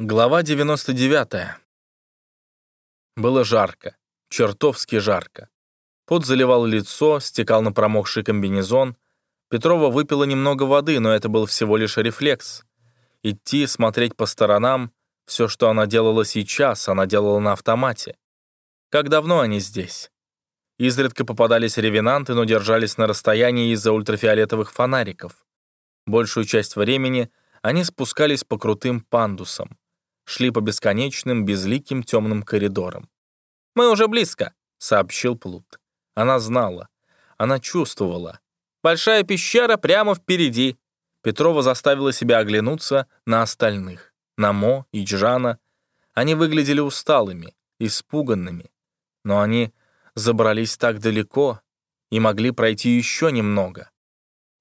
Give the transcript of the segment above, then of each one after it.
Глава 99. Было жарко, чертовски жарко. Пот заливал лицо, стекал на промокший комбинезон. Петрова выпила немного воды, но это был всего лишь рефлекс. Идти, смотреть по сторонам, все, что она делала сейчас, она делала на автомате. Как давно они здесь? Изредка попадались ревенанты, но держались на расстоянии из-за ультрафиолетовых фонариков. Большую часть времени они спускались по крутым пандусам шли по бесконечным, безликим темным коридорам. «Мы уже близко», — сообщил Плут. Она знала. Она чувствовала. «Большая пещера прямо впереди». Петрова заставила себя оглянуться на остальных. На Мо и Джана. Они выглядели усталыми, испуганными. Но они забрались так далеко и могли пройти еще немного.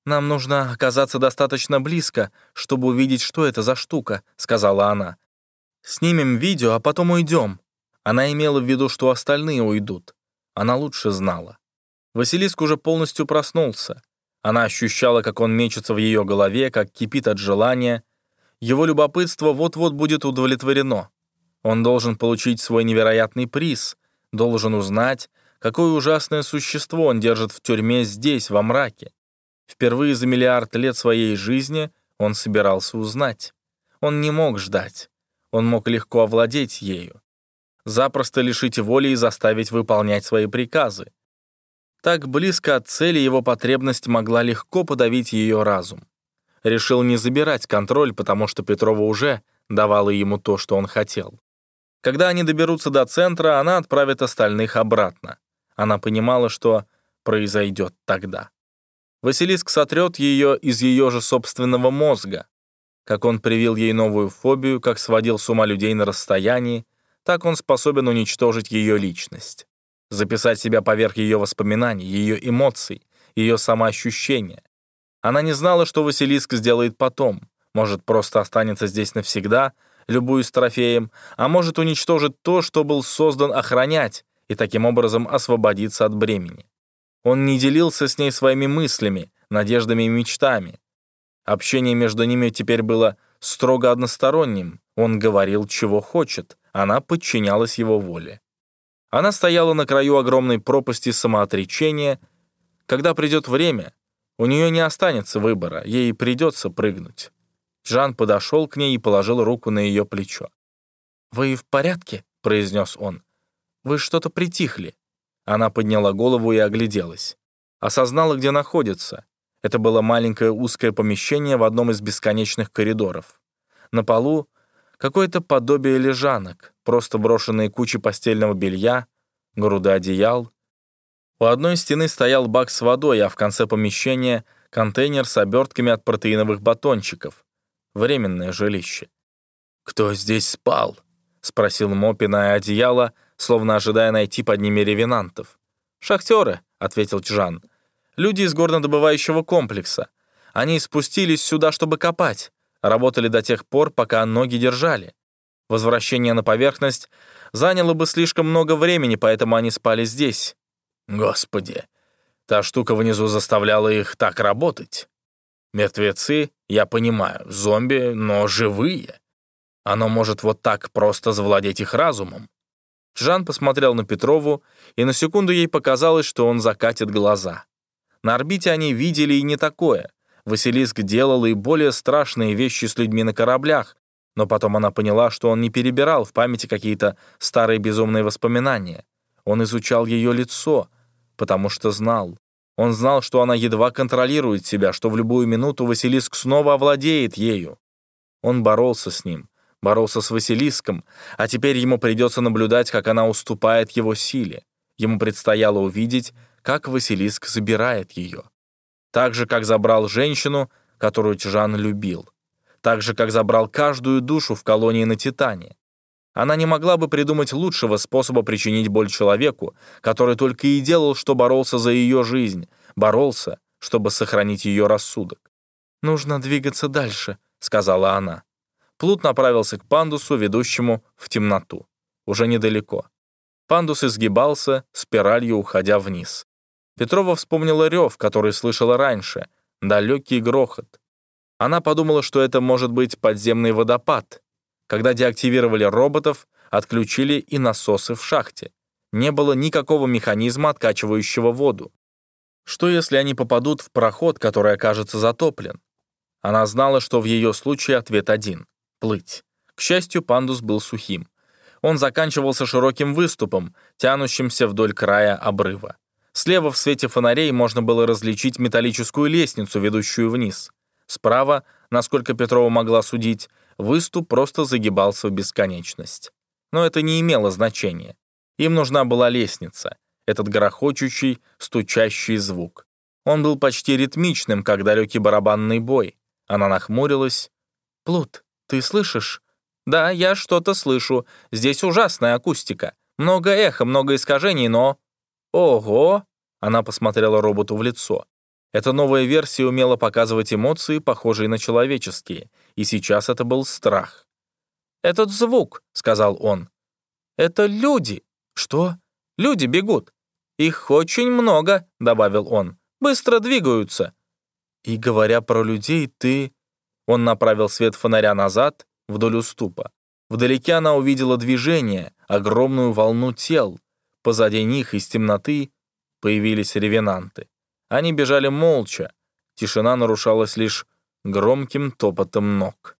«Нам нужно оказаться достаточно близко, чтобы увидеть, что это за штука», — сказала она. Снимем видео, а потом уйдем. Она имела в виду, что остальные уйдут. Она лучше знала. Василиск уже полностью проснулся. Она ощущала, как он мечется в ее голове, как кипит от желания. Его любопытство вот-вот будет удовлетворено. Он должен получить свой невероятный приз, должен узнать, какое ужасное существо он держит в тюрьме здесь, во мраке. Впервые за миллиард лет своей жизни он собирался узнать. Он не мог ждать. Он мог легко овладеть ею, запросто лишить воли и заставить выполнять свои приказы. Так близко от цели его потребность могла легко подавить ее разум. Решил не забирать контроль, потому что Петрова уже давала ему то, что он хотел. Когда они доберутся до центра, она отправит остальных обратно. Она понимала, что произойдет тогда. Василиск сотрет ее из ее же собственного мозга, как он привил ей новую фобию, как сводил с ума людей на расстоянии, так он способен уничтожить ее личность. Записать себя поверх ее воспоминаний, ее эмоций, ее самоощущения. Она не знала, что Василиск сделает потом. Может, просто останется здесь навсегда, любую с трофеем, а может, уничтожит то, что был создан охранять, и таким образом освободиться от бремени. Он не делился с ней своими мыслями, надеждами и мечтами. Общение между ними теперь было строго односторонним. Он говорил, чего хочет, она подчинялась его воле. Она стояла на краю огромной пропасти самоотречения. Когда придет время, у нее не останется выбора, ей придется прыгнуть. Жан подошел к ней и положил руку на ее плечо. «Вы в порядке?» — произнес он. «Вы что-то притихли». Она подняла голову и огляделась. Осознала, где находится. Это было маленькое узкое помещение в одном из бесконечных коридоров. На полу какое-то подобие лежанок, просто брошенные кучи постельного белья, груда одеял. У одной стены стоял бак с водой, а в конце помещения — контейнер с обертками от протеиновых батончиков. Временное жилище. «Кто здесь спал?» — спросил Мо, пиная одеяло, словно ожидая найти под ними ревенантов. «Шахтеры», — ответил Чжан. Люди из горнодобывающего комплекса. Они спустились сюда, чтобы копать. Работали до тех пор, пока ноги держали. Возвращение на поверхность заняло бы слишком много времени, поэтому они спали здесь. Господи, та штука внизу заставляла их так работать. Мертвецы, я понимаю, зомби, но живые. Оно может вот так просто завладеть их разумом. Жан посмотрел на Петрову, и на секунду ей показалось, что он закатит глаза. На орбите они видели и не такое. Василиск делал и более страшные вещи с людьми на кораблях, но потом она поняла, что он не перебирал в памяти какие-то старые безумные воспоминания. Он изучал ее лицо, потому что знал. Он знал, что она едва контролирует себя, что в любую минуту Василиск снова овладеет ею. Он боролся с ним, боролся с Василиском, а теперь ему придется наблюдать, как она уступает его силе. Ему предстояло увидеть, как Василиск забирает ее. Так же, как забрал женщину, которую Чжан любил. Так же, как забрал каждую душу в колонии на Титане. Она не могла бы придумать лучшего способа причинить боль человеку, который только и делал, что боролся за ее жизнь, боролся, чтобы сохранить ее рассудок. «Нужно двигаться дальше», — сказала она. Плут направился к пандусу, ведущему в темноту. Уже недалеко. Пандус изгибался, спиралью уходя вниз. Петрова вспомнила рев, который слышала раньше, далекий грохот. Она подумала, что это может быть подземный водопад. Когда деактивировали роботов, отключили и насосы в шахте. Не было никакого механизма, откачивающего воду. Что если они попадут в проход, который окажется затоплен? Она знала, что в ее случае ответ один — плыть. К счастью, пандус был сухим. Он заканчивался широким выступом, тянущимся вдоль края обрыва. Слева в свете фонарей можно было различить металлическую лестницу, ведущую вниз. Справа, насколько Петрова могла судить, выступ просто загибался в бесконечность. Но это не имело значения. Им нужна была лестница, этот грохочущий, стучащий звук. Он был почти ритмичным, как далекий барабанный бой. Она нахмурилась. «Плут, ты слышишь?» «Да, я что-то слышу. Здесь ужасная акустика. Много эха, много искажений, но...» «Ого!» — она посмотрела роботу в лицо. Эта новая версия умела показывать эмоции, похожие на человеческие, и сейчас это был страх. «Этот звук», — сказал он. «Это люди». «Что?» «Люди бегут». «Их очень много», — добавил он. «Быстро двигаются». «И говоря про людей, ты...» Он направил свет фонаря назад, вдоль уступа. Вдалеке она увидела движение, огромную волну тел. Позади них из темноты появились ревенанты. Они бежали молча. Тишина нарушалась лишь громким топотом ног.